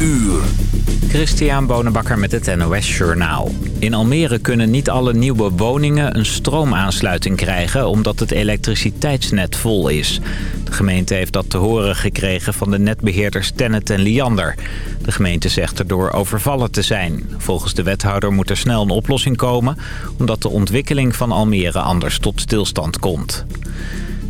uur. Christian Bonenbakker met het NOS Journaal. In Almere kunnen niet alle nieuwe woningen een stroomaansluiting krijgen... omdat het elektriciteitsnet vol is. De gemeente heeft dat te horen gekregen van de netbeheerders Tennet en Liander. De gemeente zegt erdoor overvallen te zijn. Volgens de wethouder moet er snel een oplossing komen... omdat de ontwikkeling van Almere anders tot stilstand komt.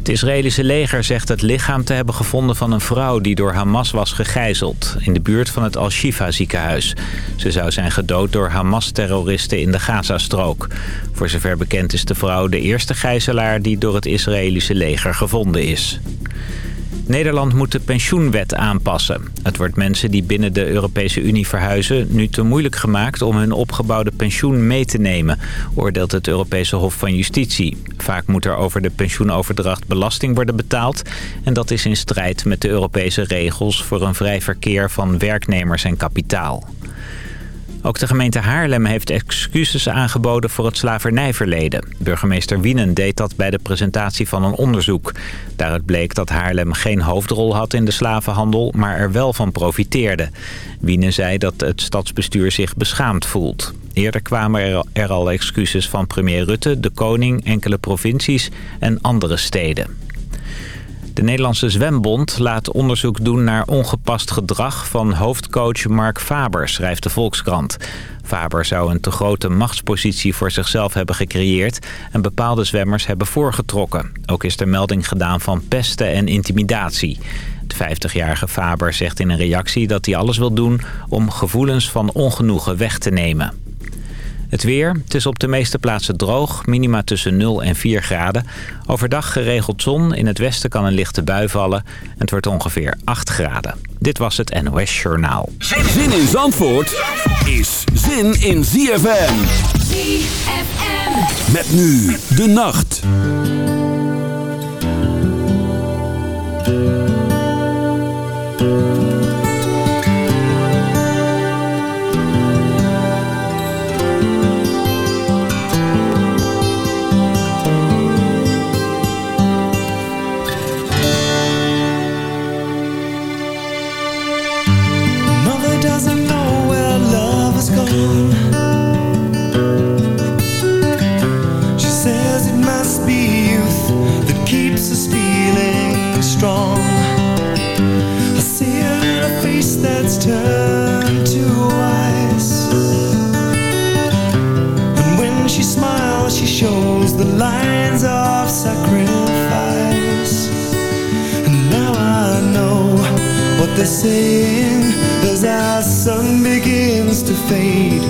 Het Israëlische leger zegt het lichaam te hebben gevonden van een vrouw die door Hamas was gegijzeld. In de buurt van het Al-Shifa ziekenhuis. Ze zou zijn gedood door Hamas-terroristen in de Gazastrook. Voor zover bekend is de vrouw de eerste gijzelaar die door het Israëlische leger gevonden is. Nederland moet de pensioenwet aanpassen. Het wordt mensen die binnen de Europese Unie verhuizen... nu te moeilijk gemaakt om hun opgebouwde pensioen mee te nemen... oordeelt het Europese Hof van Justitie. Vaak moet er over de pensioenoverdracht belasting worden betaald... en dat is in strijd met de Europese regels... voor een vrij verkeer van werknemers en kapitaal. Ook de gemeente Haarlem heeft excuses aangeboden voor het slavernijverleden. Burgemeester Wienen deed dat bij de presentatie van een onderzoek. Daaruit bleek dat Haarlem geen hoofdrol had in de slavenhandel, maar er wel van profiteerde. Wienen zei dat het stadsbestuur zich beschaamd voelt. Eerder kwamen er al excuses van premier Rutte, de koning, enkele provincies en andere steden. De Nederlandse Zwembond laat onderzoek doen naar ongepast gedrag van hoofdcoach Mark Faber, schrijft de Volkskrant. Faber zou een te grote machtspositie voor zichzelf hebben gecreëerd en bepaalde zwemmers hebben voorgetrokken. Ook is er melding gedaan van pesten en intimidatie. De 50-jarige Faber zegt in een reactie dat hij alles wil doen om gevoelens van ongenoegen weg te nemen. Het weer. Het is op de meeste plaatsen droog. Minima tussen 0 en 4 graden. Overdag geregeld zon. In het westen kan een lichte bui vallen. Het wordt ongeveer 8 graden. Dit was het NOS Journaal. Zin in Zandvoort is zin in ZFM. ZFM. Met nu de nacht. They're saying as our sun begins to fade.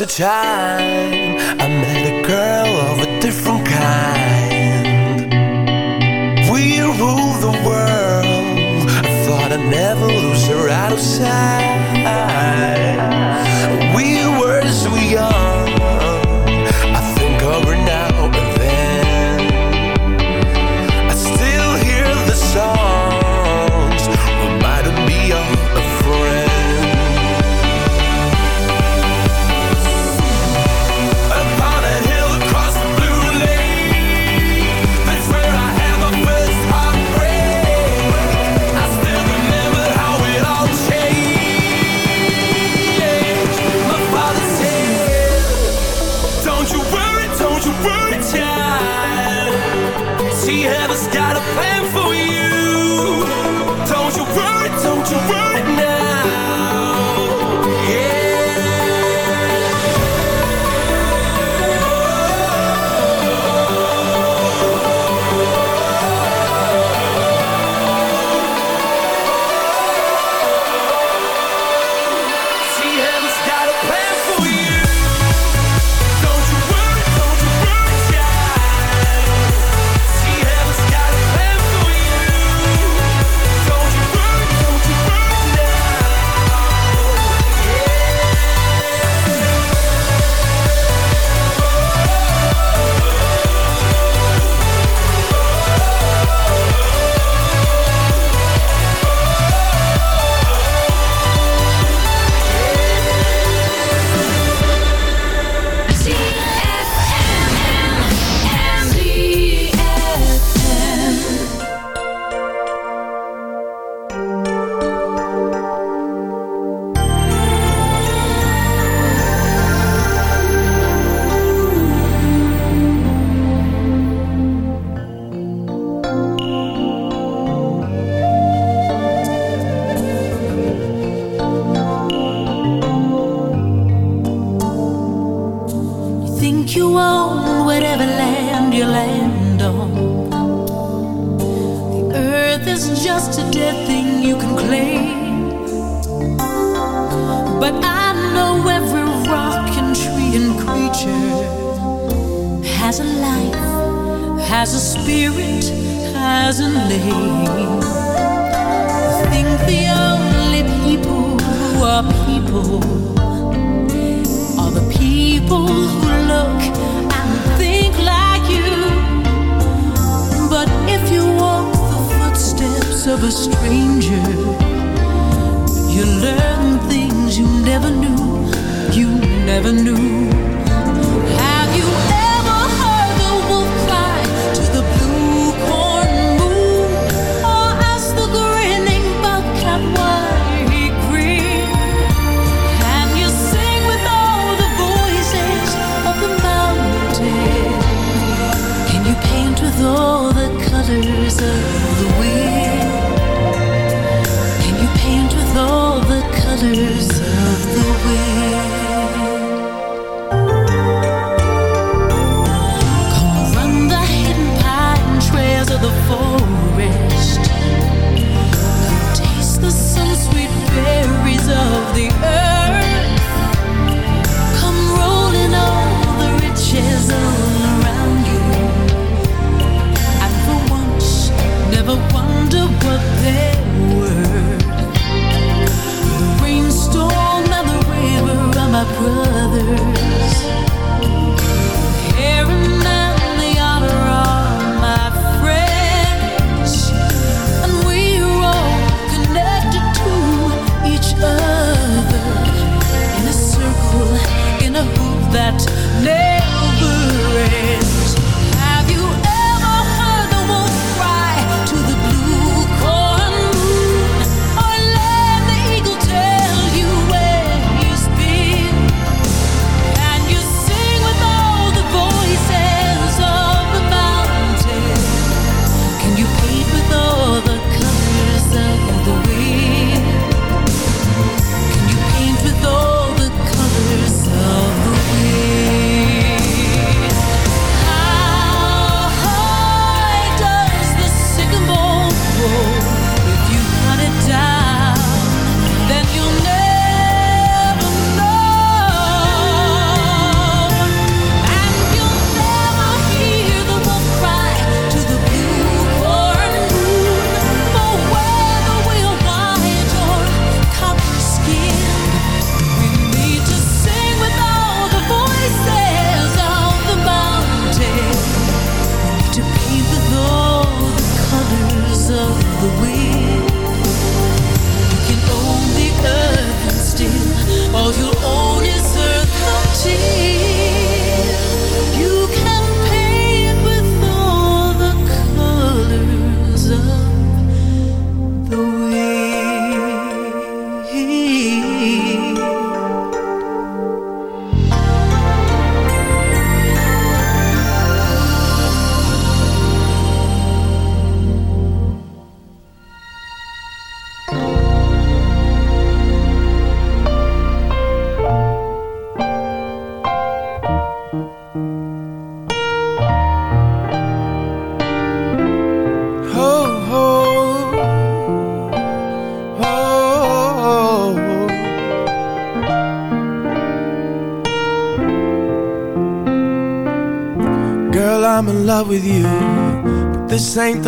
A time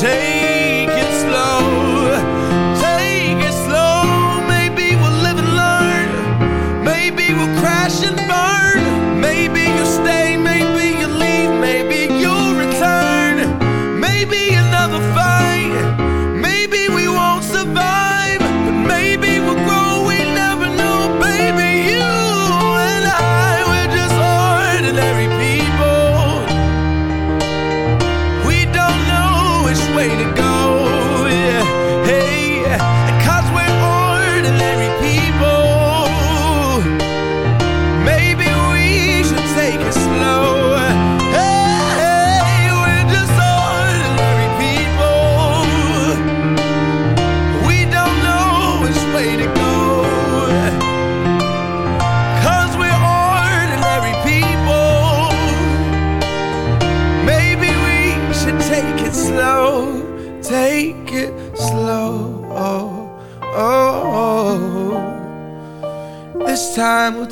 Time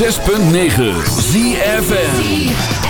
106.9 ZFN